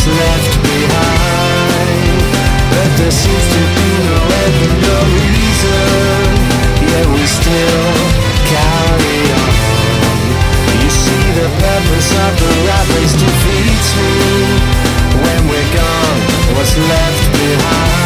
was left behind. But there seems to be no end no reason. Yet we still carry on. You see, the purpose of the rat race defeats me. When we're gone, what's left behind?